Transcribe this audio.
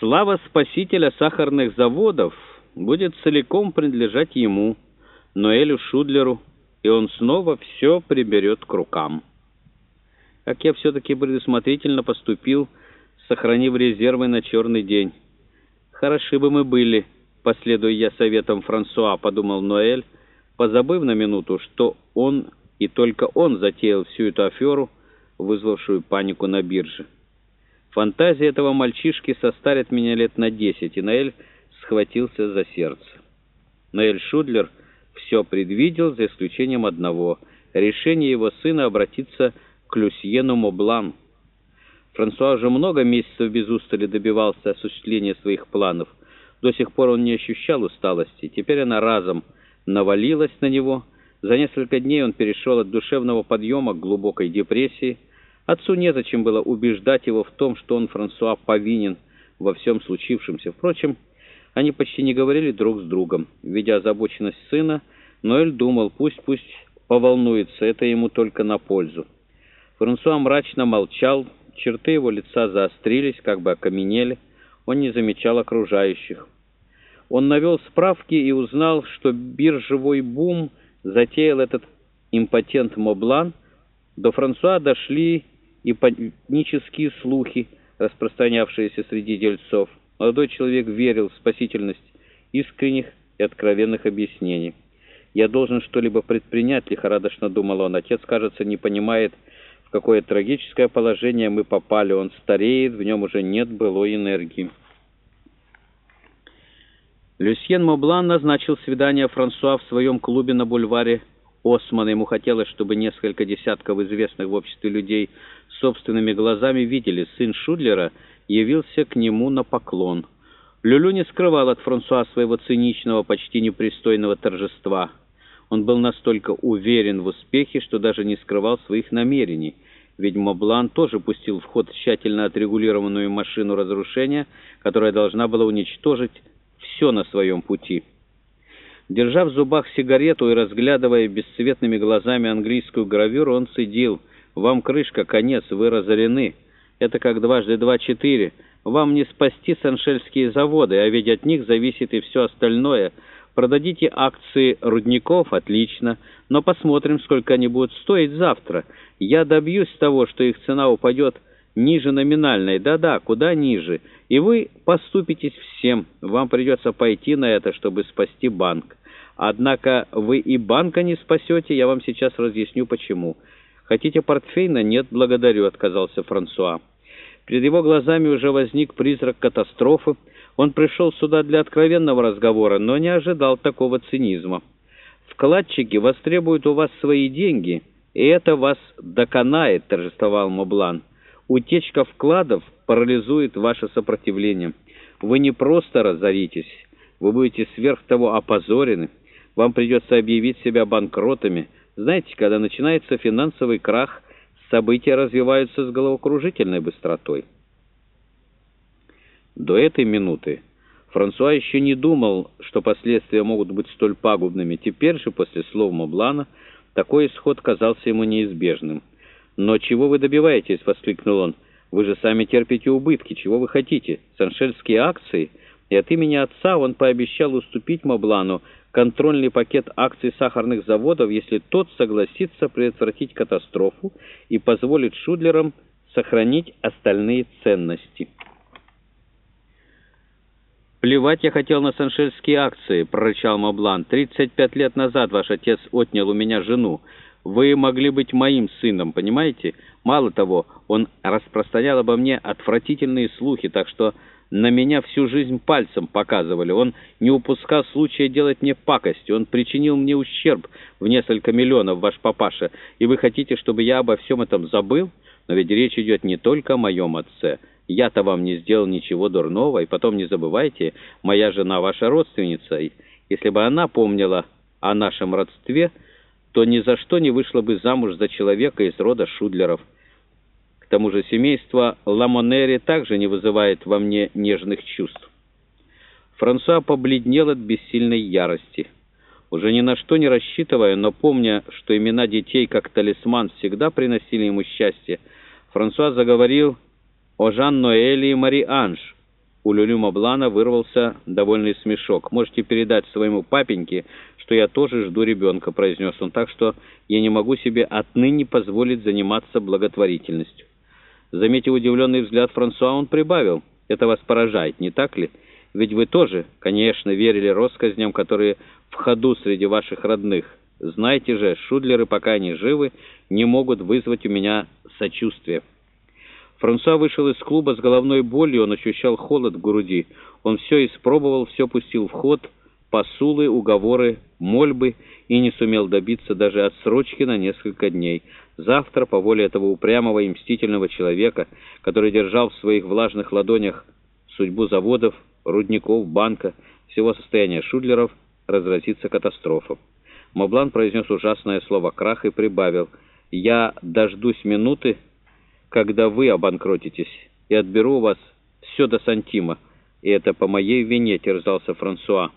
Слава спасителя сахарных заводов будет целиком принадлежать ему, Ноэлю Шудлеру, и он снова все приберет к рукам. Как я все-таки предусмотрительно поступил, сохранив резервы на черный день. Хороши бы мы были, последуя я советам Франсуа, подумал Ноэль, позабыв на минуту, что он и только он затеял всю эту аферу, вызвавшую панику на бирже. Фантазия этого мальчишки состарит меня лет на десять, и Наэль схватился за сердце. Наэль Шудлер все предвидел, за исключением одного — решение его сына обратиться к Люсьену Моблан. Франсуа уже много месяцев без устали добивался осуществления своих планов. До сих пор он не ощущал усталости. Теперь она разом навалилась на него. За несколько дней он перешел от душевного подъема к глубокой депрессии — Отцу незачем было убеждать его в том, что он, Франсуа, повинен во всем случившемся. Впрочем, они почти не говорили друг с другом. Видя озабоченность сына, Ноэль думал, пусть, пусть поволнуется, это ему только на пользу. Франсуа мрачно молчал, черты его лица заострились, как бы окаменели, он не замечал окружающих. Он навел справки и узнал, что биржевой бум затеял этот импотент Моблан. До Франсуа дошли и панические слухи, распространявшиеся среди дельцов. Молодой человек верил в спасительность искренних и откровенных объяснений. «Я должен что-либо предпринять», — лихорадочно думал он. Отец, кажется, не понимает, в какое трагическое положение мы попали. Он стареет, в нем уже нет былой энергии. Люсьен Моблан назначил свидание Франсуа в своем клубе на бульваре Османа. Ему хотелось, чтобы несколько десятков известных в обществе людей собственными глазами видели, сын Шудлера явился к нему на поклон. Люлю не скрывал от Франсуа своего циничного, почти непристойного торжества. Он был настолько уверен в успехе, что даже не скрывал своих намерений. Ведь Моблан тоже пустил в ход тщательно отрегулированную машину разрушения, которая должна была уничтожить все на своем пути. Держа в зубах сигарету и разглядывая бесцветными глазами английскую гравюру, он цедил «Вам крышка, конец, вы разорены. Это как дважды два — четыре. Вам не спасти саншельские заводы, а ведь от них зависит и все остальное. Продадите акции рудников — отлично, но посмотрим, сколько они будут стоить завтра. Я добьюсь того, что их цена упадет ниже номинальной, да-да, куда ниже, и вы поступитесь всем. Вам придется пойти на это, чтобы спасти банк». Однако вы и банка не спасете, я вам сейчас разъясню, почему. Хотите портфейна? Нет, благодарю, отказался Франсуа. Перед его глазами уже возник призрак катастрофы. Он пришел сюда для откровенного разговора, но не ожидал такого цинизма. Вкладчики востребуют у вас свои деньги, и это вас доконает, торжествовал Моблан. Утечка вкладов парализует ваше сопротивление. Вы не просто разоритесь, вы будете сверх того опозорены. Вам придется объявить себя банкротами. Знаете, когда начинается финансовый крах, события развиваются с головокружительной быстротой. До этой минуты Франсуа еще не думал, что последствия могут быть столь пагубными. Теперь же, после слов Моблана, такой исход казался ему неизбежным. «Но чего вы добиваетесь?» — воскликнул он. «Вы же сами терпите убытки. Чего вы хотите? Саншельские акции?» И от имени отца он пообещал уступить Моблану контрольный пакет акций сахарных заводов, если тот согласится предотвратить катастрофу и позволит Шудлерам сохранить остальные ценности. «Плевать я хотел на саншельские акции», — прорычал Моблан. «Тридцать пять лет назад ваш отец отнял у меня жену. Вы могли быть моим сыном, понимаете? Мало того, он распространял обо мне отвратительные слухи, так что на меня всю жизнь пальцем показывали. Он не упускал случая делать мне пакости. Он причинил мне ущерб в несколько миллионов, ваш папаша. И вы хотите, чтобы я обо всем этом забыл? Но ведь речь идет не только о моем отце. Я-то вам не сделал ничего дурного. И потом не забывайте, моя жена ваша родственница. И если бы она помнила о нашем родстве, то ни за что не вышла бы замуж за человека из рода Шудлеров. К тому же семейство Ламонери также не вызывает во мне нежных чувств. Франсуа побледнел от бессильной ярости. Уже ни на что не рассчитывая, но помня, что имена детей как талисман всегда приносили ему счастье, Франсуа заговорил о Жан-Ноэле и Мари-Анж. У Люлю Маблана вырвался довольный смешок. «Можете передать своему папеньке, что я тоже жду ребенка», — произнес он, «так что я не могу себе отныне позволить заниматься благотворительностью». Заметив удивленный взгляд Франсуа, он прибавил, «Это вас поражает, не так ли? Ведь вы тоже, конечно, верили россказням, которые в ходу среди ваших родных. Знаете же, шудлеры, пока они живы, не могут вызвать у меня сочувствия». Франсуа вышел из клуба с головной болью, он ощущал холод в груди. Он все испробовал, все пустил в ход, посулы, уговоры, мольбы, и не сумел добиться даже отсрочки на несколько дней. Завтра, по воле этого упрямого и мстительного человека, который держал в своих влажных ладонях судьбу заводов, рудников, банка, всего состояния шудлеров, разразится катастрофа. Моблан произнес ужасное слово «крах» и прибавил «Я дождусь минуты, когда вы обанкротитесь, и отберу у вас все до сантима, и это по моей вине терзался Франсуа».